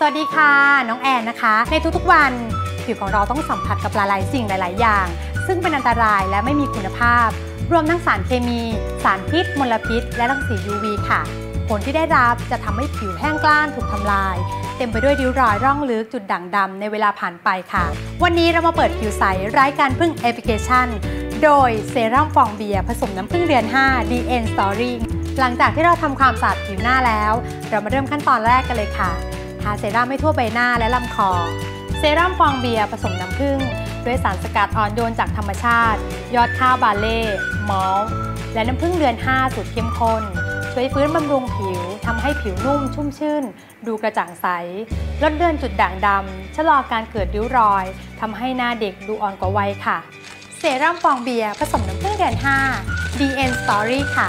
สวัสดีค่ะ น้องแอนนะคะ ในทุกๆวันผิวของเราต้องสัมผัสกับหลายๆสิ่งหลาย ๆ อย่าง ซึ่งเป็นอันตรายและไม่มีคุณภาพ รวมทั้งสารเคมี สารพิษ มลพิษ และรังสี UV ค่ะ ผลที่ได้รับจะทำให้ผิวแห้งกล้านถูกทำลาย เต็มไปด้วยริ้วรอยร่องลึกจุดด่างดำในเวลาผ่านไปค่ะ วันนี้เรามาเปิดผิวใสไร้การพึ่งแอปพลิเคชัน โดยเซรั่มฟองเบียร์ผสมน้ำผึ้งเดือน 5 DN Story หลังจากที่เราทำความสะอาดผิวหน้าแล้ว เรามาเริ่มขั้นตอนแรกกันเลยค่ะาเซรั่มให้ทั่วใบหน้าและลำคอ เซรั่มฟองเบียร์ผสมน้ำผึ้งด้วยสารสกัดอ่อนโยนจากธรรมชาติ ยอดข้าวบาเล่มอลและน้ำผึ้งเดือน 5 สูตรเข้มข้น ช่วยฟื้นบำรุงผิวทำให้ผิวนุ่มชุ่มชื่น ดูกระจ่างใส ลดเลือนจุดด่างดำชะลอการเกิดริ้วรอยทำให้หน้าเด็กดูอ่อนกว่าวัยค่ะ เซรั่มฟองเบียร์ผสมน้ำผึ้งเดือน5 DN Story ค่ะ